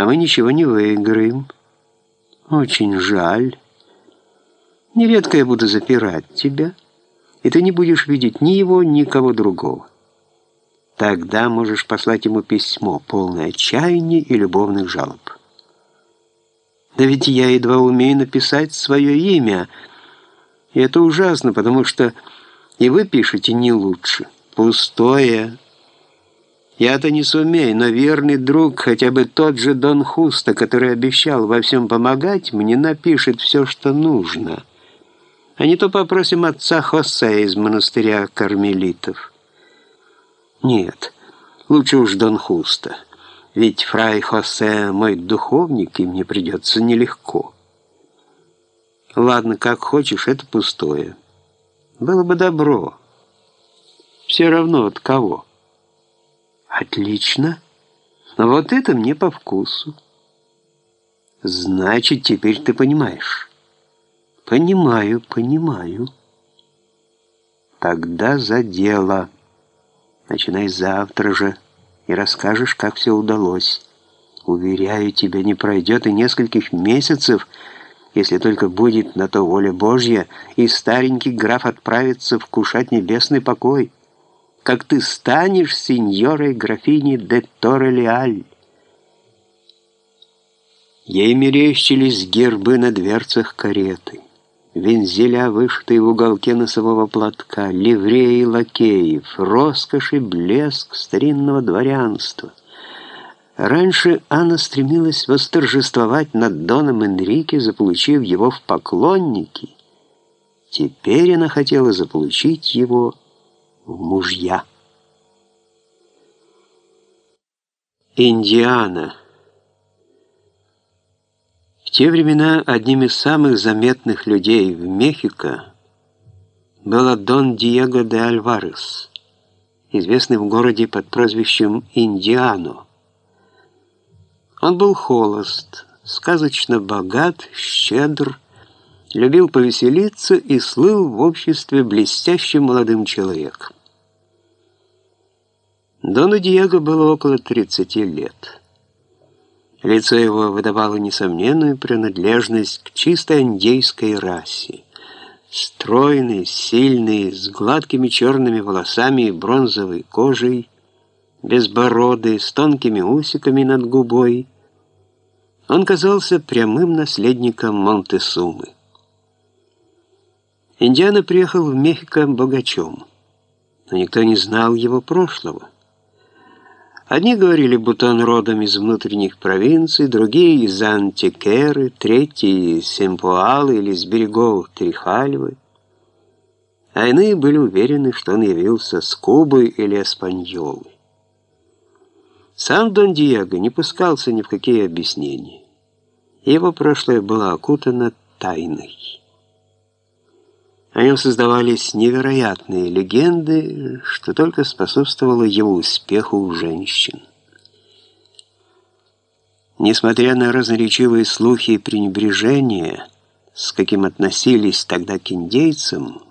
а мы ничего не выиграем. Очень жаль. Нередко я буду запирать тебя, и ты не будешь видеть ни его, ни кого другого. Тогда можешь послать ему письмо, полное отчаяния и любовных жалоб. Да ведь я едва умею написать свое имя, и это ужасно, потому что и вы пишете не лучше. Пустое. Я-то не сумею, но верный друг, хотя бы тот же Дон Хуста, который обещал во всем помогать, мне напишет все, что нужно. А не то попросим отца Хосе из монастыря кармелитов. Нет, лучше уж Дон Хуста. Ведь фрай Хосе мой духовник, и мне придется нелегко. Ладно, как хочешь, это пустое. Было бы добро. Все равно от кого. Отлично. Но вот это мне по вкусу. Значит, теперь ты понимаешь. Понимаю, понимаю. Тогда за дело. Начинай завтра же и расскажешь, как все удалось. Уверяю тебя, не пройдет и нескольких месяцев, если только будет на то воля Божья, и старенький граф отправится вкушать небесный покой, как ты станешь сеньорой графини де Торрелиаль. Ей мерещились гербы на дверцах кареты, вензеля, вышитые в уголке носового платка, ливреи лакеев, роскошь и блеск старинного дворянства. Раньше Анна стремилась восторжествовать над Доном Энрике, заполучив его в поклонники. Теперь она хотела заполучить его в мужья. Индиана. В те времена одним из самых заметных людей в Мехико был Дон Диего де Альварес, известный в городе под прозвищем Индиано. Он был холост, сказочно богат, щедр, любил повеселиться и слыл в обществе блестящим молодым человеком. Дону Диего было около 30 лет. Лицо его выдавало несомненную принадлежность к чисто индейской расе. Стройный, сильный, с гладкими черными волосами и бронзовой кожей, безбородый, с тонкими усиками над губой, он казался прямым наследником Монтесумы. Индиана приехал в Мехико богачом, но никто не знал его прошлого. Одни говорили, будто он родом из внутренних провинций, другие — из Антикеры, третьи — из Семпуалы или с берегов Трихальвы, а иные были уверены, что он явился с Кубы или Эспаньолы. Сам Дон Диего не пускался ни в какие объяснения. Его прошлое было окутано тайной. О нем создавались невероятные легенды, что только способствовало его успеху у женщин. Несмотря на разноречивые слухи и пренебрежение, с каким относились тогда к индейцам,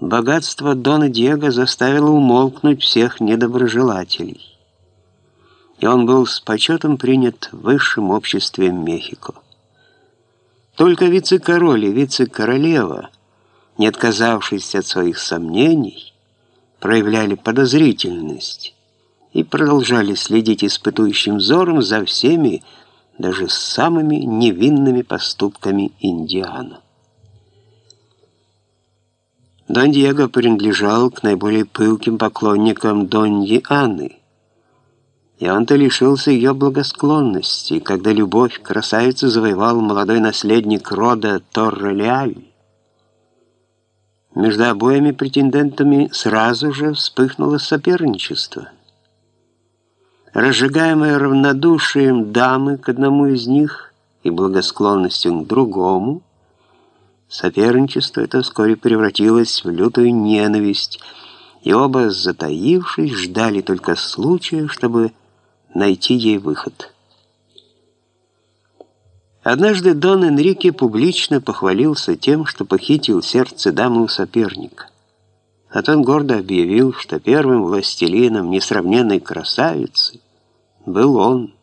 богатство Дона Диего заставило умолкнуть всех недоброжелателей и он был с почетом принят в высшем обществе Мехико. Только вице-король и вице-королева, не отказавшись от своих сомнений, проявляли подозрительность и продолжали следить испытующим взором за всеми, даже самыми невинными поступками Индиана. Дон Диего принадлежал к наиболее пылким поклонникам Доньи Анны, и он-то лишился ее благосклонности, когда любовь красавицы завоевал молодой наследник рода Торрелиаль. Между обоими претендентами сразу же вспыхнуло соперничество. Разжигаемое равнодушием дамы к одному из них и благосклонностью к другому, соперничество это вскоре превратилось в лютую ненависть, и оба, затаившись, ждали только случая, чтобы найти ей выход. Однажды Дон Энрике публично похвалился тем, что похитил сердце дамы у соперника. А тот гордо объявил, что первым властелином несравненной красавицы был он –